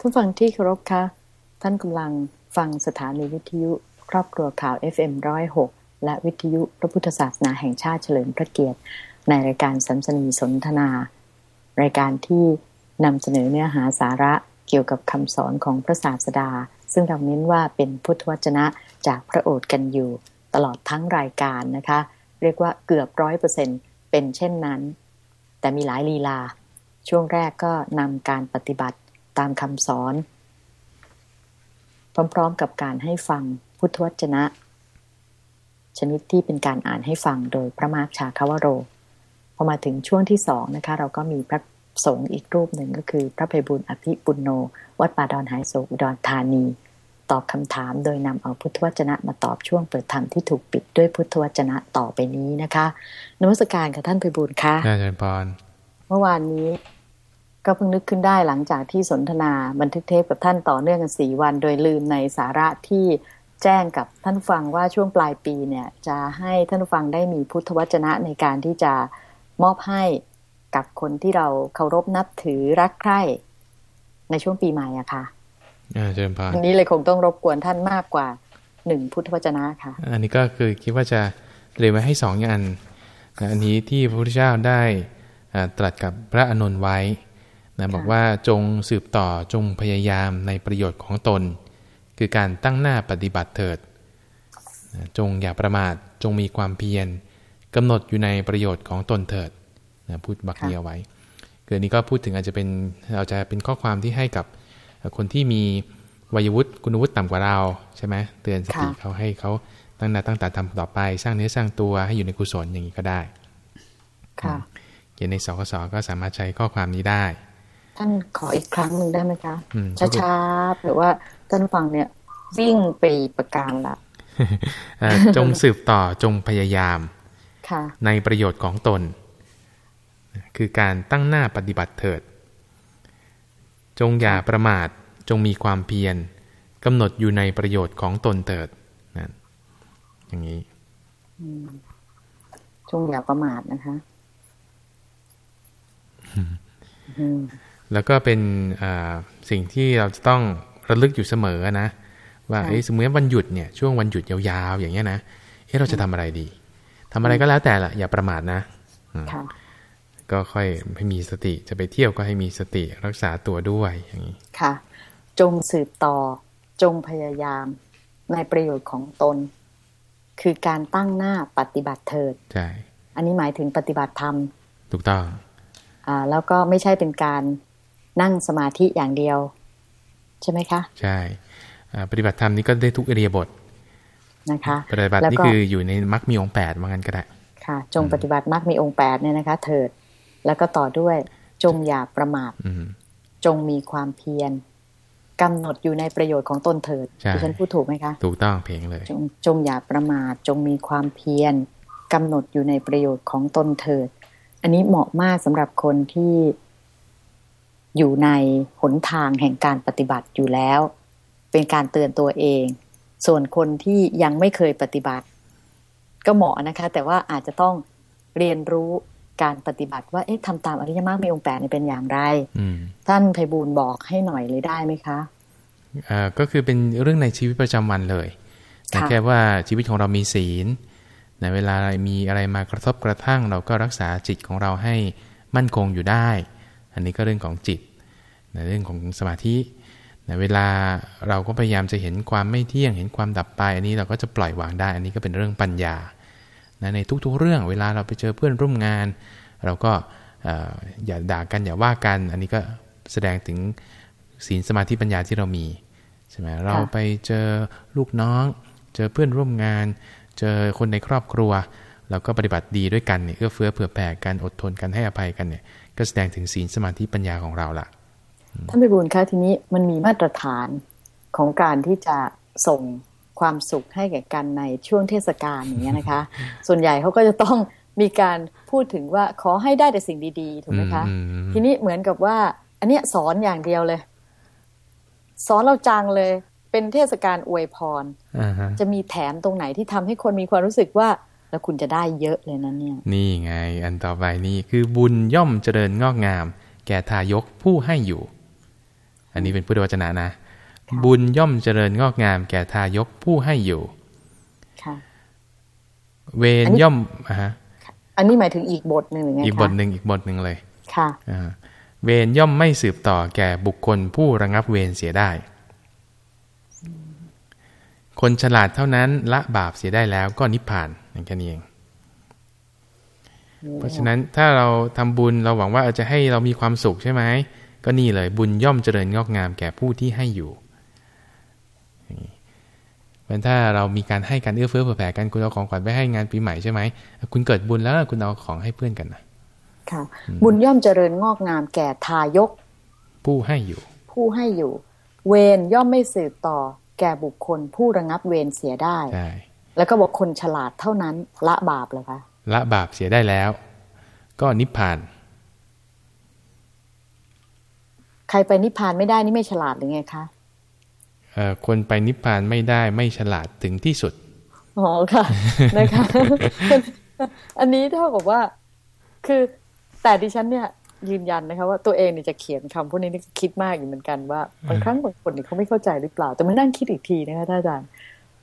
ผู้ฟังที่เคารพคะ ท่านกำลังฟังสถานีวิทยุครอบครัวข่าว FM106 และวิทยุพระพุทธศาสนาแห่งชาติเฉลิมพระเกียรติ ในรายการสัมสนีสนทนา รายการที่นำเสนอเนื้อหาสาระเกี่ยวกับคำสอนของพระศาสดา ซึ่งเราเน้นว่าเป็นพุทธวจนะจากพระโอษฐ์กันอยู่ ตลอดทั้งรายการนะคะ เรียกว่าเกือบร้อยเปอร์เซ็นเป็นเช่นนั้น แต่มีหลายลีลา ช่วงแรกก็นำการปฏิบัติ ตามคำสอน พร้อมๆกับการให้ฟังพุทธวจนะ ชนิดที่เป็นการอ่านให้ฟังโดยพระมาร์ชาคาวโร พอมาถึงช่วงที่สองนะคะ เราก็มีพระสงฆ์อีกรูปหนึ่งก็คือ พระภัยบุญอภิปุณโน วัดป่าดอนไฮโซอุดรธานี ตอบคำถามโดยนำเอาพุทธวจนะมาตอบช่วงเปิดธรรมที่ถูกปิดด้วยพุทธวจนะต่อไปนี้นะคะนมัสการกับท่านภัยบุญค่ะอาจารย์ปอนเมื่อวานนี้ ก็เพิ่งนึกขึ้นได้หลังจากที่สนทนาบันทึกเทปกับท่านต่อเนื่องกันสี่วัน โดยลืมในสาระที่แจ้งกับท่านฟังว่าช่วงปลายปีเนี่ยจะให้ท่านฟังได้มีพุทธวจนะในการที่จะมอบให้กับคนที่เราเคารพนับถือรักใคร่ในช่วงปีใหม่อะค่ะเชิญพานอันนี้เลยคงต้องรบกวนท่านมากกว่าหนึ่งพุทธวจนะค่ะ อันนี้ก็คือคิดว่าจะเรียนไว้ให้สองอย่างอันนี้ที่พระพุทธเจ้าได้ตรัสกับพระอนุนไว้ นะบอกว่าจงสืบต่อจงพยายามในประโยชน์ของตน คือการตั้งหน้าปฏิบัติเถิด จงอย่าประมาทจงมีความเพียรกำหนดอยู่ในประโยชน์ของตนเถิดนะพูดบักเดียวไว้เกิดนี้ก็พูดถึงอาจจะเป็นเราจะเป็นข้อความที่ให้กับคนที่มีวัยวุฒิคุณวุฒิต่ำกว่าเราใช่ไหมเตือนสติเขาให้เขาตั้งหน้าตั้งตาทำต่อไป สร้างเนื้อสร้างตัวให้อยู่ในกุศลอย่างนี้ก็ได้ ค่ะเขียนในสกสก็สามารถใช้ข้อความนี้ได้ ท่านขออีกครั้งหนึ่งได้ไหมคะ ช้าๆหรือว่าท่านฟังเนี่ยวิ่งไปประการละจงสืบต่อจงพยายามในประโยชน์ของตน คือการตั้งหน้าปฏิบัติเถิด จงอย่าประมาทจงมีความเพียรกำหนดอยู่ในประโยชน์ของตนเถิดนั่นอย่างนี้จงอย่าประมาทนะคะ แล้วก็เป็นสิ่งที่เราจะต้องระลึกอยู่เสมอนะ ว่าสมมติวันหยุดเนี่ยช่วงวันหยุดยาวๆ อย่างเงี้ยนะเฮ้เราจะทำอะไรดีทำอะไรก็แล้วแต่ละอย่าประมาทนะก็ค่อยให้มีสติจะไปเที่ยวก็ให้มีสติรักษาตัวด้วยอย่างนี้ค่ะ จงสืบต่อจงพยายามในประโยชน์ของตน คือการตั้งหน้าปฏิบัติเถิดใช่อันนี้หมายถึงปฏิบัติธรรมถูกต้องอ่าแล้วก็ไม่ใช่เป็นการ นั่งสมาธิอย่างเดียว ใช่ไหมคะ ใช่ปฏิบัติธรรมนี้ก็ได้ทุกอริยบทนะคะปฏิบัตินี่คืออยู่ในมรรคมีองค์แปดว่างั้นก็ได้ค่ะ จงปฏิบัติมรรคมีองค์แปดเนี่ยนะคะ เถิด แล้วก็ต่อด้วยจงอย่าประมาทจงมีความเพียรกำหนดอยู่ในประโยชน์ของตนเถิดดิฉันพูดถูกไหมคะ ถูกต้องเพลงเลย จงจงอย่าประมาทจงมีความเพียรกำหนดอยู่ในประโยชน์ของตนเถิด อันนี้เหมาะมากสำหรับคนที่ อยู่ในหนทางแห่งการปฏิบัติอยู่แล้ว เป็นการเตือนตัวเอง ส่วนคนที่ยังไม่เคยปฏิบัติ ก็เหมาะนะคะ แต่ว่าอาจจะต้องเรียนรู้การปฏิบัติว่าเอ๊ะทำตามอริยมรรคมีองค์แปดเป็นอย่างไรท่านไพบูลบอกให้หน่อยเลยได้ไหมคะอ่าก็คือเป็นเรื่องในชีวิตประจำวันเลยแต่แค่ว่าชีวิตของเรามีศีลในเวลามีอะไรมากระทบกระทั่งเราก็รักษาจิตของเราให้มั่นคงอยู่ได้ อันนี้ก็เรื่องของจิตในเรื่องของสมาธิในเวลาเราก็พยายามจะเห็นความไม่เที่ยง เห็นความดับไป อันนี้เราก็จะปล่อยวางได้ อันนี้ก็เป็นเรื่องปัญญาในทุกๆเรื่อง เวลาเราไปเจอเพื่อนร่วมงาน เราก็อย่าด่ากันอย่าว่ากัน อันนี้ก็แสดงถึงศีลสมาธิปัญญาที่เรามีใช่ไหมเราไปเจอลูกน้อง เจอเพื่อนร่วมงาน เจอคนในครอบครัว เราก็ปฏิบัติดีด้วยกันเนี่ยเอื้อเฟื้อเผื่อแผ่กันอดทนกันให้อภัยกันเนี่ย ก็แสดงถึงศีลสมาธิปัญญาของเราล่ะท่านไปบุญคะทีนี้มันมีมาตรฐานของการที่จะส่งความสุขให้แก่กันในช่วงเทศกาลอย่างเงี้ยนะคะ ส่วนใหญ่เขาก็จะต้องมีการพูดถึงว่าขอให้ได้แต่สิ่งดีๆถูกไหมคะ ทีนี้เหมือนกับว่า อันเนี้ยสอนอย่างเดียวเลย สอนเราจังเลย เป็นเทศกาลอวยพรจะมีแถมตรงไหนที่ทำให้คนมีความรู้สึกว่า แล้วคุณจะได้เยอะเลยนะเนี่ย นี่ไง อันต่อไปนี่คือบุญย่อมเจริญงอกงาม แก่ทายกผู้ให้อยู่ อันนี้เป็นพุทธวจนะนะ บุญย่อมเจริญงอกงาม แก่ทายกผู้ให้อยู่ค่ะเวรย่อมอ่าฮะอันนี้หมายถึงอีกบทหนึ่งหรือไงคะอีกบทหนึ่งอีกบทหนึ่งเลย ค่ะอ่าเวรย่อมไม่สืบต่อแก่บุคคลผู้ระงับเวรเสียได้ คนฉลาดเท่านั้นละบาปเสียได้แล้วก็นิพพานอย่าง แค่นี้เอง เพราะฉะนั้นถ้าเราทำบุญเราหวังว่าจะให้เรามีความสุขใช่ไหมก็นี่เลยบุญย่อมเจริญงอกงามแก่ผู้ที่ให้อยู่อย่างนี้เพราะฉะนั้นถ้าเรามีการให้การเอื้อเฟื้อเผื่อแผ่กันคุณเอาของขวัญไปให้งานปีใหม่ใช่ไหมคุณเกิดบุญแล้วคุณเอาของให้เพื่อนกันนะค่ะ บุญย่อมเจริญงอกงามแก่ทายก ผู้ให้อยู่ ผู้ให้อยู่ เวรย่อมไม่สืบต่อ แก่บุคคลผู้ระงับเวรเสียได้ใช่ แล้วก็บอกคนฉลาดเท่านั้นละบาปเลยคะละบาปเสียได้แล้ว ก็นิพพาน ใครไปนิพพานไม่ได้นี่ไม่ฉลาดหรือไงคะเอ่อคนไปนิพพานไม่ได้ไม่ฉลาดถึงที่สุดอ๋อค่ะนะคะ อันนี้เท่ากับว่าคือแต่ดิฉันเนี่ยยืนยันนะคะว่าตัวเองเนี่ยจะเขียนคำพวกนี้นี่ก็คิดมากอยู่เหมือนกันว่าบางครั้งบางคนเนี่ยเขาไม่เข้าใจหรือเปล่า แต่มานั่งคิดอีกทีนะคะท่านอาจารย์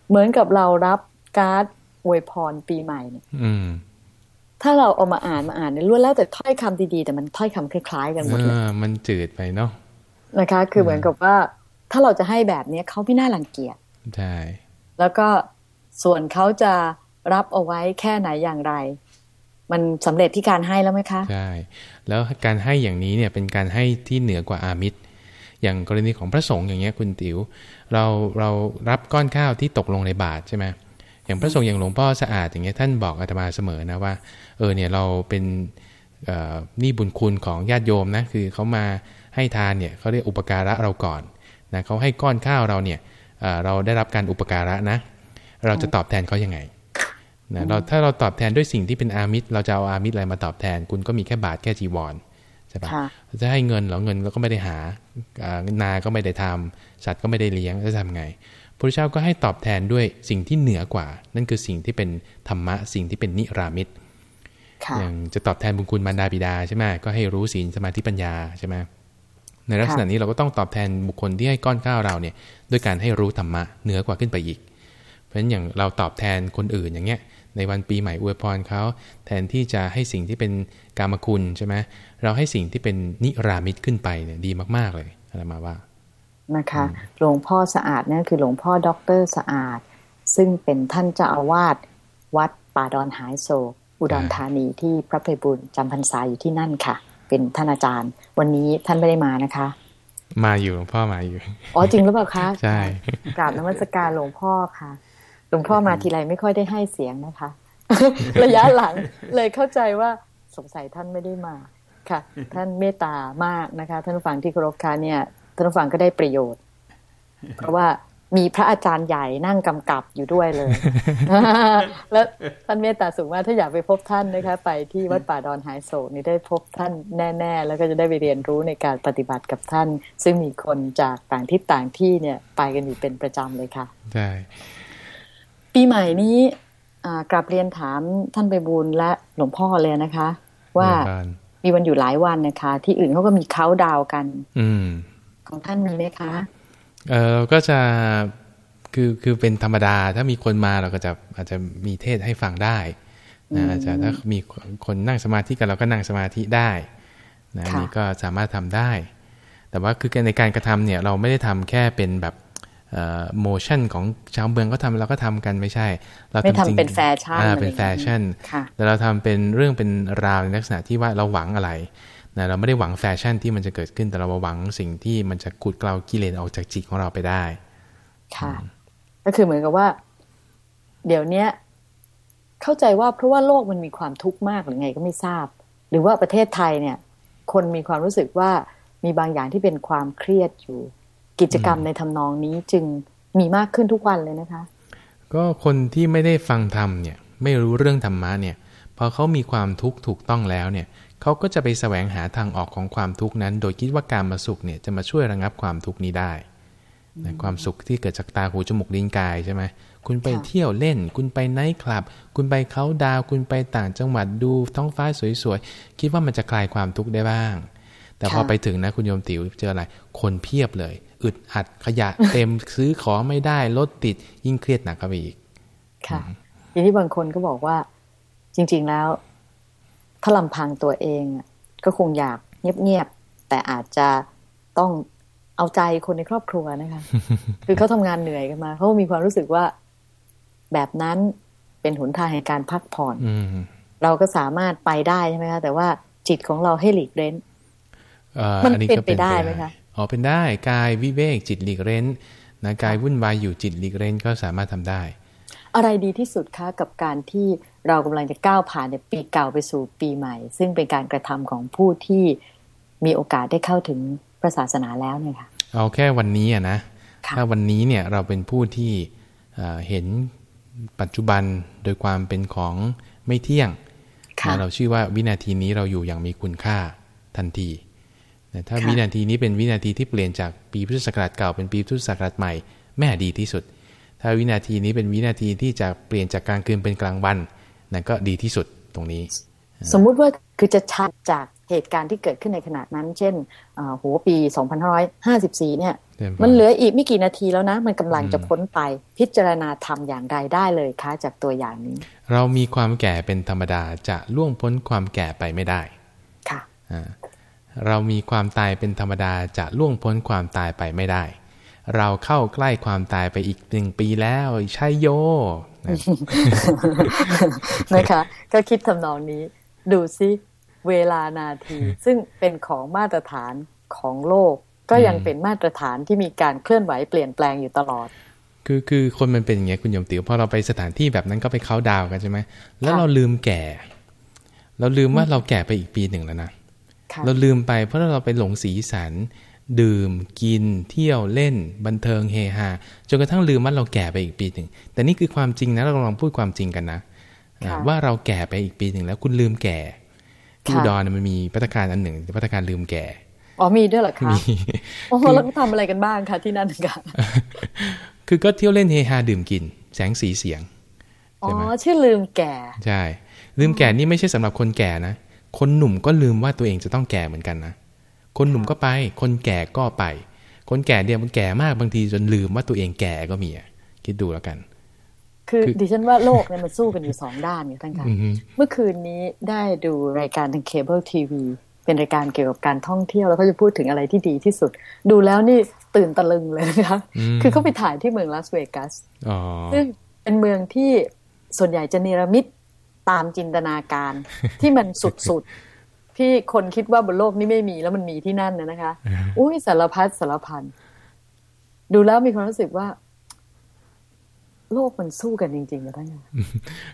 เหมือนกับเรารับ การ์ดอวยพรปีใหม่เนี่ยอืมถ้าเราเอามาอ่านมาอ่านเนี่ยล้วนแล้วแต่ถ้อยคำดีๆ แต่มันถ้อยคำคล้ายๆกันหมดเลยเออมันจืดไปเนาะนะคะ คือเหมือนกับว่า ถ้าเราจะให้แบบเนี้ยเขาไม่น่ารังเกียจใช่แล้วก็ส่วนเขาจะรับเอาไว้แค่ไหนอย่างไร มันสำเร็จที่การให้แล้วไหมคะใช่แล้วการให้อย่างนี้เนี่ยเป็นการให้ที่เหนือกว่าอามิตรอย่างกรณีของพระสงฆ์อย่างเงี้ยคุณติว๋วเราเรารับก้อนข้าวที่ตกลงในบาตรใช่ไหม อย่างพระสงฆ์อย่างหลวงพ่อสะอาดอย่างเงี้ยท่านบอกอาตมาเสมอนะว่า เออเนี่ยเราเป็นเอ่อนี่บุญคุณของญาติโยมนะคือเขามาให้ทานเนี่ยเขาเรียกอุปการะเราก่อนนะเขาให้ก้อนข้าวเราเนี่ยเอ่อเราได้รับการอุปการะนะ เราจะตอบแทนเขายังไงนะเราถ้าเราตอบแทนด้วยสิ่งที่เป็นอามิตร เราจะเอาอามิตรอะไรมาตอบแทน คุณก็มีแค่บาทแค่จีวรใช่ปะค่ะจะให้เงินเหรอเงินเราก็ไม่ได้หาอ่านาก็ไม่ได้ทำสัตว์ก็ไม่ได้เลี้ยงจะทำไง พระเจ้าก็ให้ตอบแทนด้วยสิ่งที่เหนือกว่า นั่นคือสิ่งที่เป็นธรรมะ สิ่งที่เป็นนิรามิตค่ะอย่างจะตอบแทนบุญคุณมารดาบิดาใช่ไหมก็ให้รู้ศีลสมาธิปัญญาใช่ไหมในลักษณะนี้เราก็ต้องตอบแทนบุคคลที่ให้ก้อนข้าวเราเนี่ยด้วยการให้รู้ธรรมะเหนือกว่าขึ้นไปอีก เพราะฉะนั้นอย่างเราตอบแทนคนอื่นอย่างเงี้ยในวันปีใหม่อวยพรเขาแทนที่จะให้สิ่งที่เป็นกามคุณใช่ไหมเราให้สิ่งที่เป็นนิรามิตขึ้นไปเนี่ยดีมาก ๆเลยอะไรมาว่า นะคะหลวงพ่อสะอาดเนี่ยคือหลวงพ่อด็อกเตอร์สะอาด ซึ่งเป็นท่านเจ้าอาวาสวัดป่าดอนหายโศกอุดรธานีที่พระไพบุญจำพรรษาอยู่ที่นั่นค่ะ เป็นท่านอาจารย์ วันนี้ท่านไม่ได้มานะคะ มาอยู่หลวงพ่อมาอยู่อ๋อจริงหรือเปล่าคะใช่กราบนมัสการหลวงพ่อค่ะ หลวงพ่อมาทีไรไม่ค่อยได้ให้เสียงนะคะ ระยะหลังเลยเข้าใจว่าสงสัยท่านไม่ได้มาค่ะ ท่านเมตตามากนะคะ ท่านผู้ฟังที่เคารพค่ะเนี่ย ท่านผู้ฟังก็ได้ประโยชน์ เพราะว่ามีพระอาจารย์ใหญ่นั่งกำกับอยู่ด้วยเลย แล้วท่านเมตตาสูงมากถ้าอยากไปพบท่านนะคะ ไปที่วัดป่าดอนหายโศกนี่ได้พบท่านแน่ ๆ แล้วก็จะได้ไปเรียนรู้ในการปฏิบัติกับท่าน ซึ่งมีคนจากต่างทิศต่างที่เนี่ย ไปกันอยู่เป็นประจำเลยค่ะใช่ปีใหม่นี้อ่ากลับเรียนถามท่านไปบูลย์และหลวงพ่อเลยนะคะ ว่าเรียนก่อนมีวันอยู่หลายวันนะคะ ที่อื่นเขาก็มีเขาน์ดาวน์กัน อืม ของท่านมีไหมคะเออก็จะคือคือเป็นธรรมดาถ้ามีคนมาเราก็จะอาจจะมีเทศน์ให้ฟังได้นะอาจจะถ้ามีคนนั่งสมาธิกันเราก็นั่งสมาธิได้นะอันนี่ก็สามารถทำได้ แต่ว่าคือในการกระทำเนี่ยเราไม่ได้ทำแค่เป็นแบบแฟชั่นของชาวเมืองก็ทำเราก็ทำกันไม่ใช่ เราไม่ทำจริงเป็นแฟชั่นอ่าอะไรเป็นแฟชั่นค่ะแต่เราทำเป็นเรื่องเป็นราวในลักษณะที่ว่าเราหวังอะไร นะเราไม่ได้หวังแฟชั่นที่มันจะเกิดขึ้นแต่เราหวังสิ่งที่มันจะขูดเกลากิเลสออกจากจิตของเราไปได้ ค่ะ ก็คือเหมือนกับว่า เดี๋ยวเนี้ย เข้าใจว่าเพราะว่าโลกมันมีความทุกข์มากหรือไงก็ไม่ทราบ หรือว่าประเทศไทยเนี่ย คนมีความรู้สึกว่ามีบางอย่างที่เป็นความเครียดอยู่ กิจกรรมในทำนองนี้จึงมีมากขึ้นทุกวันเลยนะคะ ก็คนที่ไม่ได้ฟังธรรมเนี่ย ไม่รู้เรื่องธรรมะเนี่ยพอเขามีความทุกข์ถูกต้องแล้วเนี่ย เขาก็จะไปแสวงหาทางออกของความทุกข์นั้น โดยคิดว่าการมาสุขเนี่ยจะมาช่วยระงับความทุกข์นี้ได้นะความสุขที่เกิดจากตาหูจมูกลิ้นกายใช่ไหมคุณไปค่ะเที่ยวเล่น คุณไปไนท์คลับ คุณไปเขาน์ดาวน์คุณไปต่างจังหวัดดูท้องฟ้าสวยๆ คิดว่ามันจะคลายความทุกข์ได้บ้าง แต่แต่พอค่ะไปถึงนะคุณโยมติ๋วเจออะไร คนเพียบเลย อึดอัดขยะเต็มซื้อของไม่ได้รถติดยิ่งเครียดหนักเข้าไปอีก ค่ะทีนี้บางคนก็บอกว่าจริง ๆแล้ว ถ้าลำพังตัวเองอะก็คงอยากเงียบๆแต่อาจจะต้องเอาใจคนในครอบครัวนะคะ คือเขาทำงานเหนื่อยกันมาเขามีความรู้สึกว่าแบบนั้นเป็นหนทางแห่งการพักผ่อนอืมเราก็สามารถไปได้ใช่ไหมคะแต่ว่าจิตของเราให้หลีกเล้นเอ่อมันอัก็เป็นไปได้ไหมคะอ๋อเป็นได้กายวิเวกจิตหลีกเร้นนะกายวุ่นวายอยู่จิตหลีกเร้นก็สามารถทำได้ อะไรดีที่สุดคะกับการที่ เรากำลังจะก้าวผ่านในปีเก่าไปสู่ปีใหม่ ซึ่งเป็นการกระทำของผู้ที่มีโอกาสได้เข้าถึงพระศาสนาแล้วเนี่ยค่ะเอาแค่วันนี้อะนะค่ะถ้าวันนี้เนี่ยเราเป็นผู้ที่เอ่อเห็นปัจจุบันโดยความเป็นของไม่เที่ยงค่ะนะเราชื่อว่าวินาทีนี้เราอยู่อย่างมีคุณค่าทันทีนะถ้าค่ะวินาทีนี้เป็นวินาทีที่เปลี่ยนจากปีพุทธศักราชเก่าเป็นปีพุทธศักราชใหม่แม่ดีที่สุด ถ้าวินาทีนี้เป็นวินาทีที่จะเปลี่ยนจากกลางคืนเป็นกลางวัน นั่นก็ดีที่สุดตรงนี้ สมมุติว่าคือจะชัดจากเหตุการณ์ที่เกิดขึ้นในขณะนั้น เช่นอ่าโหปี 2554 เนี่ย มันเหลืออีกไม่กี่นาทีแล้วนะ มันกำลังจะพ้นไปพิจารณาทำอย่างไรได้เลยคะจากตัวอย่างนี้ เรามีความแก่เป็นธรรมดาจะล่วงพ้นความแก่ไปไม่ได้ ค่ะเรามีความตายเป็นธรรมดาจะล่วงพ้นความตายไปไม่ได้ เราเข้าใกล้ความตายไปอีกหนึ่งปีแล้วใช่โยนะนะคะ ก็คิดทำนองนี้ ดูซิเวลานาที ซึ่งเป็นของมาตรฐานของโลก ก็ยังเป็นมาตรฐานที่มีการเคลื่อนไหวเปลี่ยนแปลงอยู่ตลอด คือคือคนมันเป็นอย่างเงี้ยคุณโยมติ๋วพอเราไปสถานที่แบบนั้นก็ไปเขาน์ดาวน์กันใช่ไหมแล้วค่ะเราลืมแก่ เราลืมว่าเราแก่ไปอีกปีหนึ่งแล้วนะค่ะเราลืมไปเพราะเราไปหลงสีสัน ดื่มกิน เที่ยวเล่น บันเทิงเฮฮาจนกระทั่งลืมว่าเราแก่ไปอีกปีหนึ่งแต่นี่คือความจริงนะเรากำลังพูดความจริงกันนะอ่าค่ะว่าเราแก่ไปอีกปีหนึ่งแล้วคุณลืมแก่ที่ค่ะอุดรเนี่ยมันมีพัฒการอันหนึ่งพัฒการลืมแก่อ๋อมีด้วยเหรอคะมีโอ้โหแล้วก็ทำอะไรกันบ้างคะที่นั่นค่ะคือก็เที่ยวเล่นเฮฮาดื่มกิน แสงสีเสียงอ๋อใช่ไหมชื่อลืมแก่ใช่ลืมแก่นี่ไม่ใช่สำหรับคนแก่นะคนหนุ่มก็ลืมว่าตัวเองจะต้องแก่เหมือนกันนะ คนหนุ่มก็ไป คนแก่ก็ไป คนแก่เนี่ยมันแก่มากบางทีจนลืมว่าตัวเองแก่ก็มีอะคิดดูแล้วกันคือคือดิฉันว่าโลกเนี่ยมันสู้กันอยู่สองด้านเนี่ยท่านคะอือฮึเมื่อคืนนี้ได้ดูรายการทางเคเบิลทีวีเป็นรายการเกี่ยวกับการท่องเที่ยวแล้วก็จะพูดถึงอะไรที่ดีที่สุด ดูแล้วนี่ตื่นตะลึงเลยนะคะอืมคือเขาไปถ่ายที่เมืองลาสเวกัสอ๋อซึ่งเป็นเมืองที่ส่วนใหญ่จะเนรมิตตามจินตนาการที่มันสุดๆ ที่คนคิดว่าบนโลกนี้ไม่มีแล้วมันมีที่นั่นนะนะคะ อุ้ยสารพัดสารพันดูแล้วมีความรู้สึกว่า โลกมันสู้กันจริงๆนะท่านคะ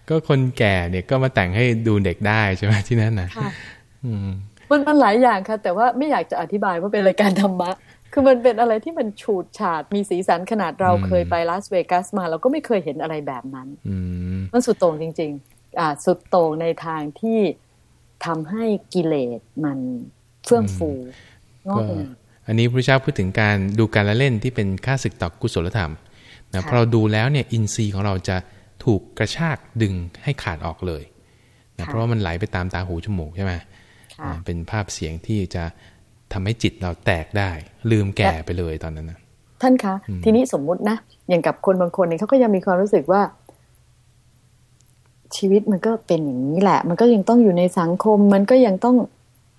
ก็คนแก่เนี่ยก็มาแต่งให้ดูเด็กได้ใช่ไหมที่นั่นนะค่ะอืมมันมันหลายอย่างค่ะ แต่ว่าไม่อยากจะอธิบายว่าเป็นรายการธรรมะ คือมันเป็นอะไรที่มันฉูดฉาดมีสีสันขนาดเราอืมเคยไปลาสเวกัสมาเราก็ไม่เคยเห็นอะไรแบบนั้นอืมมันสุดโต่งจริง ๆ อ่า สุดโต่งในทางที่ ทำให้กิเลสมันเฟื่องฟูงอกก็งามอันนี้พระเจ้าพูดถึงการดูการละเล่นที่เป็นค่าศึกต่อกุศลธรรมนะค่ะพอเราดูแล้วเนี่ยอินทรีย์ของเราจะถูกกระชากดึงให้ขาดออกเลยนะเพราะว่ามันไหลไปตามตาหูจมูกใช่ไหมค่ะอ่าเป็นภาพเสียงที่จะทำให้จิตเราแตกได้ ลืมแก่ไปเลยตอนนั้นนะท่านคะ ทีนี้สมมุตินะ อย่างกับคนบางคนเนี่ยเขาก็ยังมีความรู้สึกว่า ชีวิตมันก็เป็นอย่างนี้แหละ มันก็ยังต้องอยู่ในสังคม มันก็ยังต้อง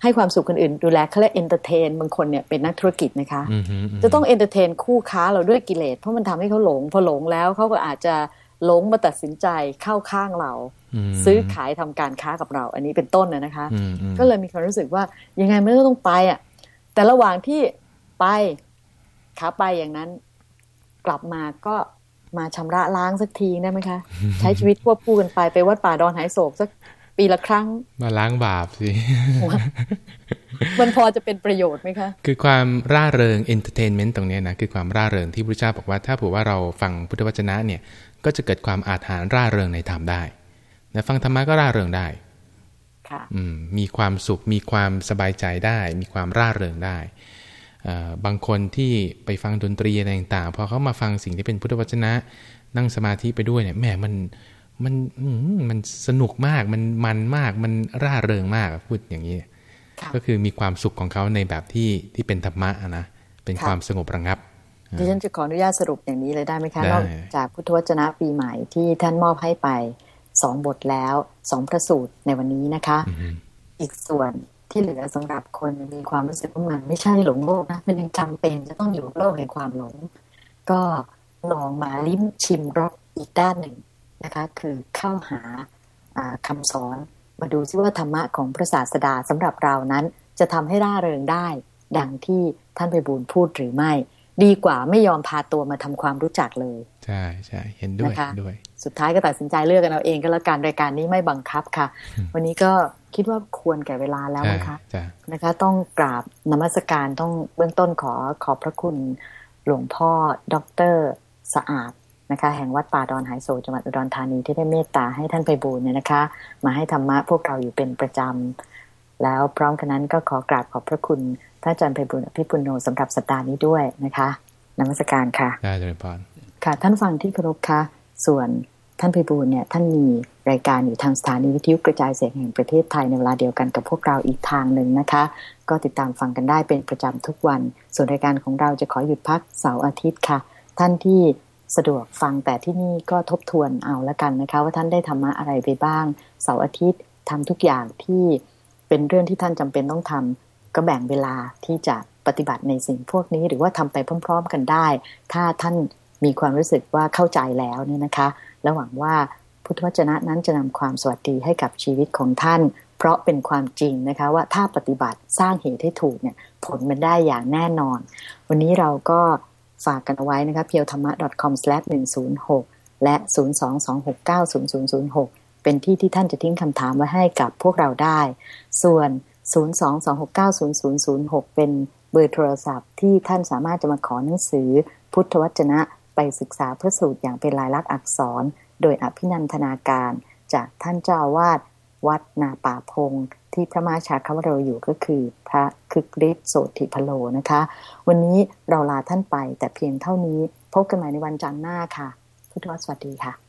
ให้ความสุขคนอื่น ดูแลเขาเรียก entertain บางคนเนี่ยเป็นนักธุรกิจนะคะอืมฮึอืมจะต้อง entertain คู่ค้าเราด้วยกิเลสเพราะมันทำให้เขาหลง พอหลงแล้วเขาก็อาจจะหลงมาตัดสินใจเข้าข้างเรามาซื้อขายทำการค้ากับเรา อันนี้เป็นต้นนะนะคะอืมอืมก็เลยมีความรู้สึกว่ายังไงมันก็ต้องไปอะแต่ระหว่างที่ไปขาไปอย่างนั้น กลับมาก็ มาชำระล้างสักทีได้ไหมคะ ใช้ชีวิตควบคู่กันไปไปวัดป่าดอนหายโศกสักปีละครั้ง มาล้างบาปสิมันพอจะเป็นประโยชน์ไหมคะ คือความร่าเริง entertainment ตรงเนี้ยนะคือความร่าเริงที่พระเจ้าบอกว่า ถ้าเผื่อว่าเราฟังพุทธวจนะเนี่ย ก็จะเกิดความอาถรรพ์ร่าเริงในธรรมได้นะฟังธรรมะก็ร่าเริงได้ค่ะอืมมีความสุขมีความสบายใจได้ มีความร่าเริงได้เอ่อ บางคนที่ไปฟังดนตรีอะไรต่างๆพอเขามาฟังสิ่งที่เป็นพุทธวจนะ นั่งสมาธิไปด้วยเนี่ยแหมมันมันอืมมันสนุกมากมันมันมากมันร่าเริงมากพูดอย่างนี้ ก็คือมีความสุขของเขาในแบบที่ที่เป็นธรรมะนะเป็นความสงบระงับดิฉันจะขออนุญาตสรุปอย่างนี้เลยได้ไหมคะนอกจากพุทธวจนะปีใหม่ที่ท่านมอบให้ไปสองบทแล้วสองพระสูตรในวันนี้นะคะ อีกส่วน ที่เหลือสำหรับคนมีความรู้สึกว่ามันไม่ใช่หลงโลกนะมันยังจำเป็นจะต้องอยู่โลกแห่งความหลง ก็ลองมาลิ้มชิมรสอีกด้านหนึ่งนะคะ คือเข้าหาคำสอนมาดูซิว่าธรรมะของพระศาสดาสำหรับเรานั้นจะทำให้ร่าเริงได้ ดังที่ท่านไปบูลพูดหรือไม่ ดีกว่าไม่ยอมพาตัวมาทำความรู้จักเลย ใช่ใช่เห็นด้วยด้วย สุดท้ายก็ตัดสินใจเลือกกันเอาเองก็แล้วกันรายการนี้ไม่บังคับค่ะ วันนี้ก็คิดว่าควรแก่เวลาแล้วนะคะนะคะ ต้องกราบนมัสการต้องเบื้องต้นขอขอบพระคุณหลวงพ่อด็อกเตอร์สะอาดนะคะ แห่งวัดป่าดอนหายโศจังหวัดอุดรธานีที่ได้เมตตาให้ท่านไปบูรเนี่ยนะคะ มาให้ธรรมะพวกเราอยู่เป็นประจำ แล้วพร้อมกันนั้นก็ขอกราบขอบพระคุณท่านอาจารย์ไปบุญพิปุณโญสำหรับสัปดาห์นี้ด้วยนะคะนมัสการค่ะได้เลยพรค่ะ ท่านฟังที่เคารพค่ะส่วนท่านไปบูลเนี่ยท่านมีรายการอยู่ทางสถานีวิทยุกระจายเสียงแห่งประเทศไทยในเวลาเดียวกันกับพวกเราอีกทางหนึ่งนะคะ ก็ติดตามฟังกันได้เป็นประจำทุกวัน ส่วนรายการของเราจะขอหยุดพักเสาร์อาทิตย์ค่ะ ท่านที่สะดวกฟังแต่ที่นี่ก็ทบทวนเอาละกันนะคะ ว่าท่านได้ธรรมะอะไรไปบ้างเสาร์อาทิตย์ทำทุกอย่างที่ เป็นเรื่องที่ท่านจำเป็นต้องทำก็แบ่งเวลาที่จะปฏิบัติในสิ่งพวกนี้ หรือว่าทำไปพร้อม ๆ กันได้ ถ้าท่านมีความรู้สึกว่าเข้าใจแล้วเนี่ยนะคะ และหวังว่าพุทธวจนะนั้นจะนำความสวัสดีให้กับชีวิตของท่าน เพราะเป็นความจริงนะคะว่าถ้าปฏิบัติสร้างเหตุให้ถูกเนี่ยผลมันได้อย่างแน่นอน วันนี้เราก็ฝากกันเอาไว้นะคะเพียวธรรมะ .com/106 และ 022690006 เป็นที่ที่ท่านจะทิ้งคำถามไว้ให้กับพวกเราได้ ส่วน 022690006 เป็นเบอร์โทรศัพท์ที่ท่านสามารถจะมาขอหนังสือ พุทธวจนะไปศึกษาเพระสูตรอย่างเป็นลายลักษณ์อักษร โดยอภินันทนาการ จากท่านเจ้าวาดวัดนาป่าพงที่พระมาชาคาวโรอยู่ก็คือพระคึกฤทธิ์โสติพโลนะคะ วันนี้เราลาท่านไปแต่เพียงเท่านี้พบกันใหม่ในวันจันทร์หน้าค่ะ พุทธวสวัสดีค่ะ